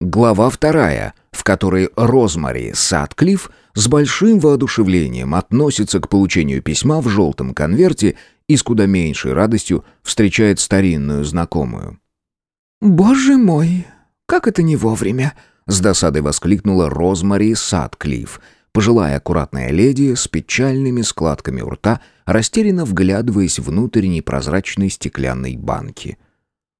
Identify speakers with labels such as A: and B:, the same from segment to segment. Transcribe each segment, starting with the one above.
A: Глава вторая, в которой Розмари Садклифф с большим воодушевлением относится к получению письма в желтом конверте и с куда меньшей радостью встречает старинную знакомую.
B: «Боже мой, как это не вовремя!»
A: — с досадой воскликнула Розмари Садклифф, пожилая аккуратная леди с печальными складками у рта, растерянно вглядываясь внутрь непрозрачной стеклянной банки —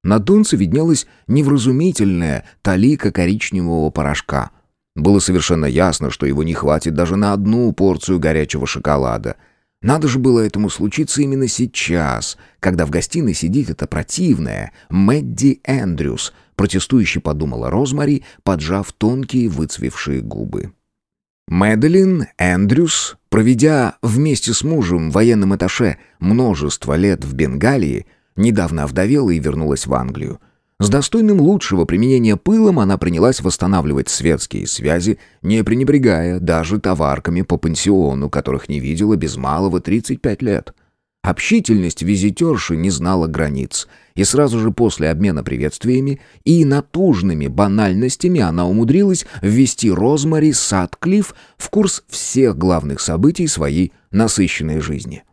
A: на донце виднелась невразумительная талика коричневого порошка. Было совершенно ясно, что его не хватит даже на одну порцию горячего шоколада. Надо же было этому случиться именно сейчас, когда в гостиной сидит эта противная Мэдди Эндрюс, протестующе подумала Розмари, поджав тонкие выцвевшие губы. Мэдалин Эндрюс, проведя вместе с мужем военным аташе множество лет в Бенгалии, Недавно овдовела и вернулась в Англию. С достойным лучшего применения пылом она принялась восстанавливать светские связи, не пренебрегая даже товарками по пансиону, которых не видела без малого 35 лет. Общительность визитерши не знала границ, и сразу же после обмена приветствиями и натужными банальностями она умудрилась ввести Розмари Садклифф в курс всех главных событий своей насыщенной жизни.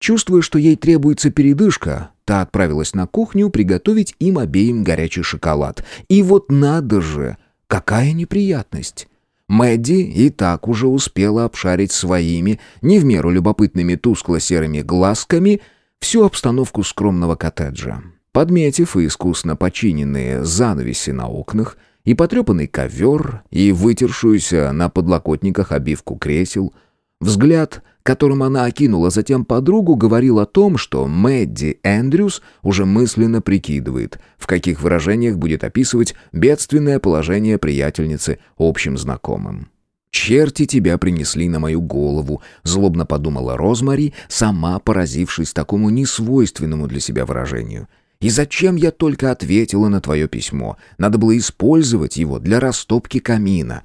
A: Чувствуя, что ей требуется передышка, та отправилась на кухню приготовить им обеим горячий шоколад. И вот надо же, какая неприятность! Мэдди и так уже успела обшарить своими, не в меру любопытными тускло-серыми глазками, всю обстановку скромного коттеджа. Подметив и искусно починенные занавеси на окнах, и потрепанный ковер, и вытершуюся на подлокотниках обивку кресел, взгляд — которым она окинула затем подругу, говорил о том, что Мэдди Эндрюс уже мысленно прикидывает, в каких выражениях будет описывать бедственное положение приятельницы общим знакомым. «Черти тебя принесли на мою голову», — злобно подумала Розмари, сама поразившись такому несвойственному для себя выражению. «И зачем я только ответила на твое письмо? Надо было использовать его для растопки камина».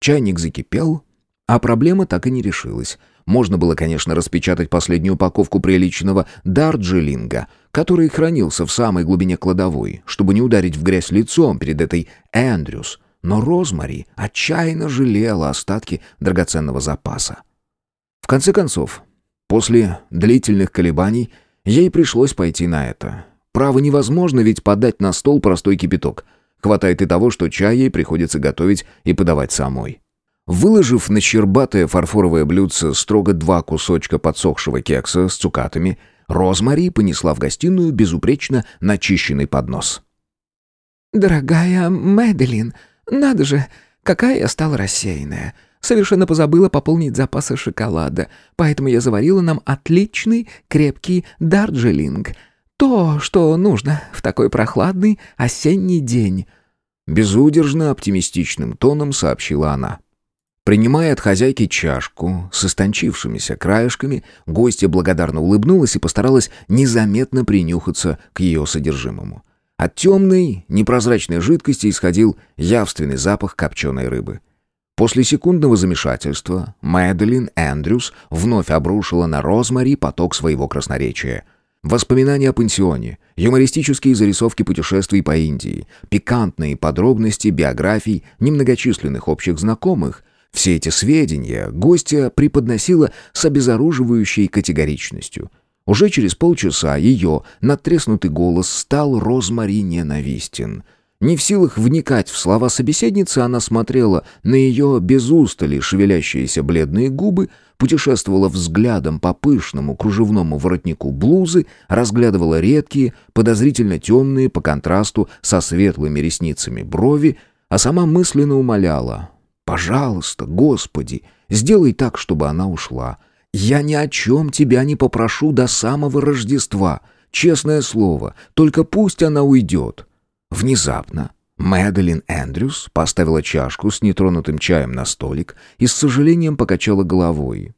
A: Чайник закипел, а проблема так и не решилась — можно было, конечно, распечатать последнюю упаковку приличного дарджилинга, который хранился в самой глубине кладовой, чтобы не ударить в грязь лицом перед этой Эндрюс, но Розмари отчаянно жалела остатки драгоценного запаса. В конце концов, после длительных колебаний, ей пришлось пойти на это. Право невозможно ведь подать на стол простой кипяток. Хватает и того, что чай ей приходится готовить и подавать самой. Выложив на щербатое фарфоровое блюдце строго два кусочка подсохшего кекса с цукатами, Розмари понесла в гостиную безупречно начищенный поднос.
B: «Дорогая Мэдалин, надо же, какая я стала рассеянная. Совершенно позабыла пополнить запасы шоколада, поэтому я заварила нам отличный крепкий дарджилинг. То, что нужно в такой прохладный осенний день».
A: Безудержно оптимистичным тоном сообщила она. Принимая от хозяйки чашку с истончившимися краешками, гостья благодарно улыбнулась и постаралась незаметно принюхаться к ее содержимому. От темной, непрозрачной жидкости исходил явственный запах копченой рыбы. После секундного замешательства Мэдалин Эндрюс вновь обрушила на Розмари поток своего красноречия. Воспоминания о пансионе, юмористические зарисовки путешествий по Индии, пикантные подробности биографий немногочисленных общих знакомых — все эти сведения гостья преподносила с обезоруживающей категоричностью. Уже через полчаса ее надтреснутый голос стал Розмари ненавистен. Не в силах вникать в слова собеседницы, она смотрела на ее без устали шевелящиеся бледные губы, путешествовала взглядом по пышному кружевному воротнику блузы, разглядывала редкие, подозрительно темные по контрасту со светлыми ресницами брови, а сама мысленно умоляла Пожалуйста, Господи, сделай так, чтобы она ушла. Я ни о чем тебя не попрошу до самого Рождества. Честное слово, только пусть она уйдет». Внезапно Мэдалин Эндрюс поставила чашку с нетронутым чаем на столик и с сожалением покачала головой.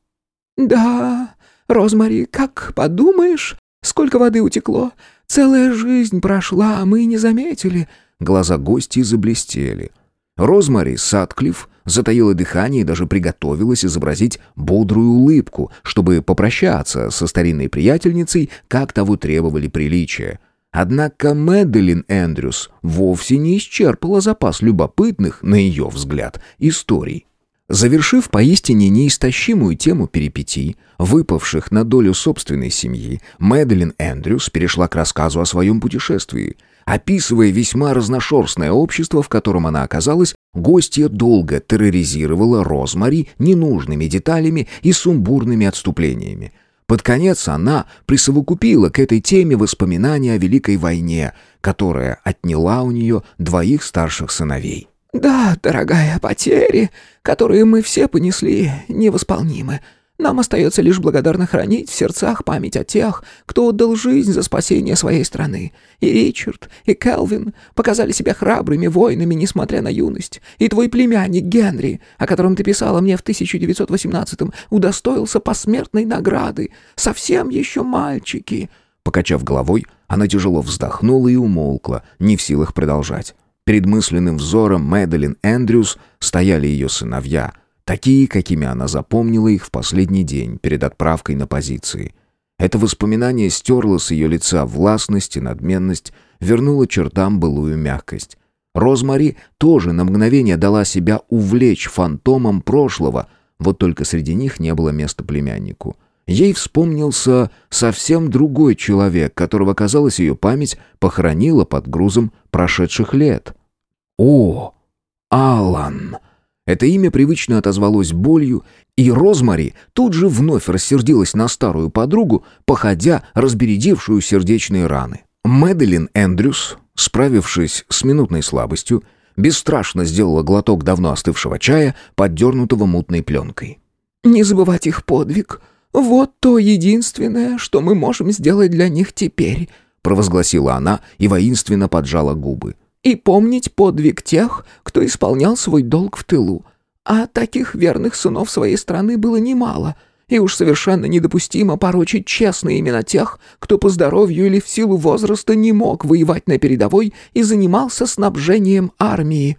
B: «Да, Розмари, как подумаешь, сколько воды утекло. Целая жизнь прошла, а мы не заметили».
A: Глаза гостей заблестели. Розмари Садклифф затаила дыхание и даже приготовилась изобразить бодрую улыбку, чтобы попрощаться со старинной приятельницей, как того требовали приличия. Однако Мэдалин Эндрюс вовсе не исчерпала запас любопытных, на ее взгляд, историй. Завершив поистине неистощимую тему перипетий, выпавших на долю собственной семьи, Мэдалин Эндрюс перешла к рассказу о своем путешествии. Описывая весьма разношерстное общество, в котором она оказалась, гостья долго терроризировала Розмари ненужными деталями и сумбурными отступлениями. Под конец она присовокупила к этой теме воспоминания о Великой войне, которая отняла у нее двоих старших сыновей.
B: «Да, дорогая, потери, которые мы все понесли, невосполнимы. Нам остается лишь благодарно хранить в сердцах память о тех, кто отдал жизнь за спасение своей страны. И Ричард, и Келвин показали себя храбрыми воинами, несмотря на юность. И твой племянник Генри, о котором ты писала мне в 1918-м, удостоился посмертной награды. Совсем еще мальчики».
A: Покачав головой, она тяжело вздохнула и умолкла, не в силах продолжать. Перед мысленным взором Мэдалин Эндрюс стояли ее сыновья, такие, какими она запомнила их в последний день перед отправкой на позиции. Это воспоминание стерло с ее лица властность и надменность, вернуло чертам былую мягкость. Розмари тоже на мгновение дала себя увлечь фантомом прошлого, вот только среди них не было места племяннику. Ей вспомнился совсем другой человек, которого, казалось, ее память похоронила под грузом прошедших лет. «О, Алан!» Это имя привычно отозвалось болью, и Розмари тут же вновь рассердилась на старую подругу, походя разбередившую сердечные раны. Мэдалин Эндрюс, справившись с минутной слабостью, бесстрашно сделала глоток давно остывшего чая, поддернутого мутной пленкой.
B: «Не забывать их подвиг. Вот то единственное, что мы можем сделать для них теперь»,
A: провозгласила она и воинственно поджала губы
B: и помнить подвиг тех, кто исполнял свой долг в тылу. А таких верных сынов своей страны было немало, и уж совершенно недопустимо порочить честные имена тех, кто по здоровью или в силу возраста не мог воевать на передовой и занимался снабжением армии.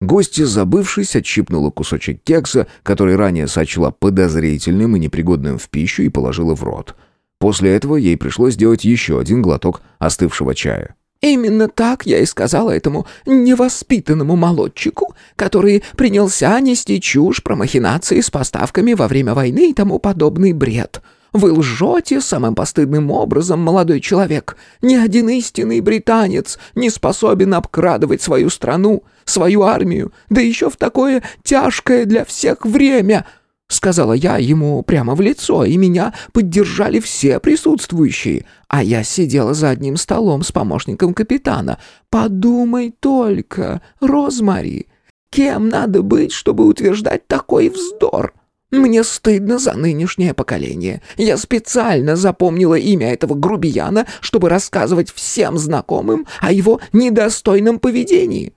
A: Гостья, забывшись, отщипнула кусочек кекса, который ранее сочла подозрительным и непригодным в пищу, и положила в рот. После этого ей пришлось сделать еще один глоток остывшего чая.
B: Именно так я и сказала этому невоспитанному молодчику, который принялся нести чушь про махинации с поставками во время войны и тому подобный бред. Вы лжете самым постыдным образом, молодой человек. Ни один истинный британец не способен обкрадывать свою страну, свою армию, да еще в такое тяжкое для всех время — Сказала я ему прямо в лицо, и меня поддержали все присутствующие. А я сидела за одним столом с помощником капитана. Подумай только, Розмари, кем надо быть, чтобы утверждать такой вздор? Мне стыдно за нынешнее поколение. Я специально запомнила имя этого грубияна, чтобы рассказывать всем знакомым о его недостойном поведении.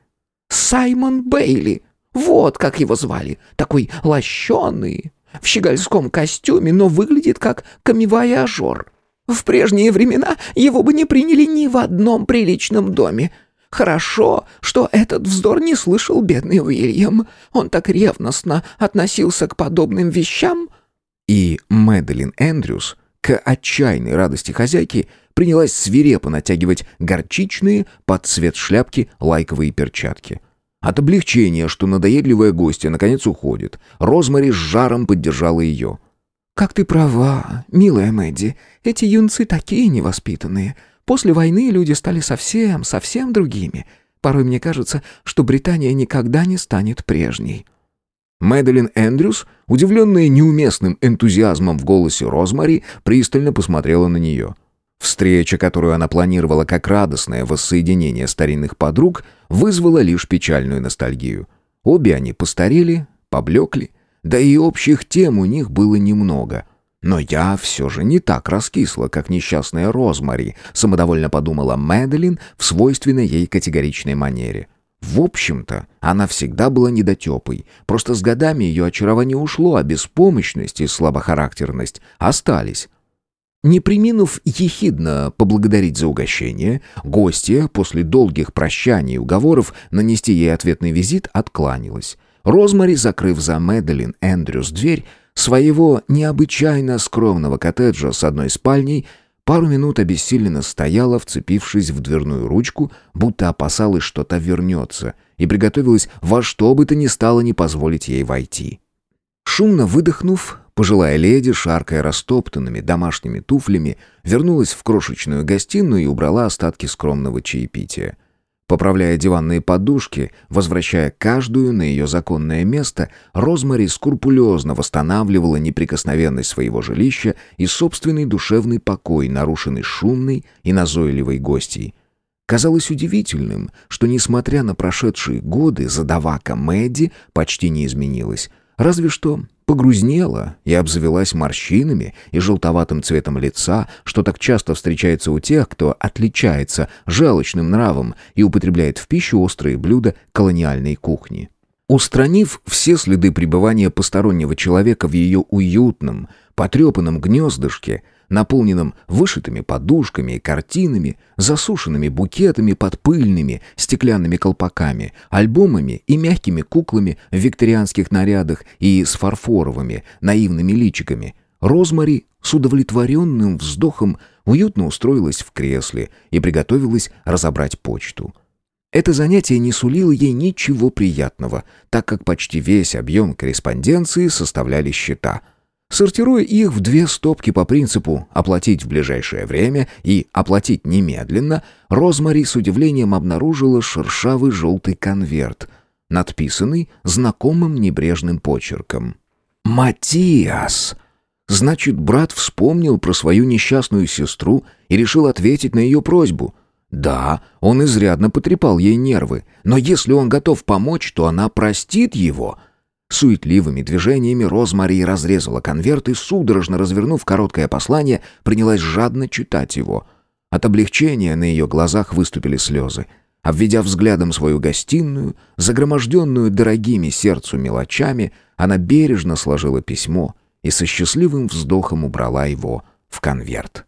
B: Саймон Бейли — вот как его звали. Такой лощеный, в щегольском костюме, но выглядит как камевояжер. В прежние времена его бы не приняли ни в одном приличном доме. Хорошо, что этот вздор не слышал бедный Уильям. Он так ревностно относился к подобным вещам.
A: И Мэдалин Эндрюс, к отчаянной радости хозяйки, принялась свирепо натягивать горчичные под цвет шляпки лайковые перчатки — от облегчения, что надоедливая гостья наконец уходит, Розмари с жаром поддержала ее.
B: «Как ты права, милая Мэдди, эти юнцы такие невоспитанные. После войны люди стали совсем, совсем другими. Порой мне кажется, что Британия никогда не станет прежней».
A: Мэдалин Эндрюс, удивленная неуместным энтузиазмом в голосе Розмари, пристально посмотрела на нее. Встреча, которую она планировала как радостное воссоединение старинных подруг, вызвала лишь печальную ностальгию. Обе они постарели, поблекли, да и общих тем у них было немного. Но я все же не так раскисла, как несчастная Розмари, самодовольно подумала Мэдалин в свойственной ей категоричной манере. В общем-то, она всегда была недотепой, просто с годами ее очарование ушло, а беспомощность и слабохарактерность остались. Не приминув ехидно поблагодарить за угощение, гостья после долгих прощаний и уговоров нанести ей ответный визит откланялась. Розмари, закрыв за Мэдалин Эндрюс дверь своего необычайно скромного коттеджа с одной спальней, Пару минут обессиленно стояла, вцепившись в дверную ручку, будто опасалась, что та вернется, и приготовилась во что бы то ни стало не позволить ей войти. Шумно выдохнув, пожилая леди, шаркая растоптанными домашними туфлями, вернулась в крошечную гостиную и убрала остатки скромного чаепития. Поправляя диванные подушки, возвращая каждую на ее законное место, Розмари скрупулезно восстанавливала неприкосновенность своего жилища и собственный душевный покой, нарушенный шумной и назойливой гостьей. Казалось удивительным, что, несмотря на прошедшие годы, задавака Мэдди почти не изменилась. Разве что погрузнела и обзавелась морщинами и желтоватым цветом лица, что так часто встречается у тех, кто отличается желчным нравом и употребляет в пищу острые блюда колониальной кухни. Устранив все следы пребывания постороннего человека в ее уютном, потрепанном гнездышке, наполненном вышитыми подушками и картинами, засушенными букетами под пыльными стеклянными колпаками, альбомами и мягкими куклами в викторианских нарядах и с фарфоровыми наивными личиками. Розмари с удовлетворенным вздохом уютно устроилась в кресле и приготовилась разобрать почту. Это занятие не сулило ей ничего приятного, так как почти весь объем корреспонденции составляли счета – Сортируя их в две стопки по принципу «оплатить в ближайшее время» и «оплатить немедленно», Розмари с удивлением обнаружила шершавый желтый конверт, надписанный знакомым небрежным почерком. «Матиас!» Значит, брат вспомнил про свою несчастную сестру и решил ответить на ее просьбу. Да, он изрядно потрепал ей нервы, но если он готов помочь, то она простит его — Суетливыми движениями Розмари разрезала конверт и, судорожно развернув короткое послание, принялась жадно читать его. От облегчения на ее глазах выступили слезы. Обведя взглядом свою гостиную, загроможденную дорогими сердцу мелочами, она бережно сложила письмо и со счастливым вздохом убрала его в конверт.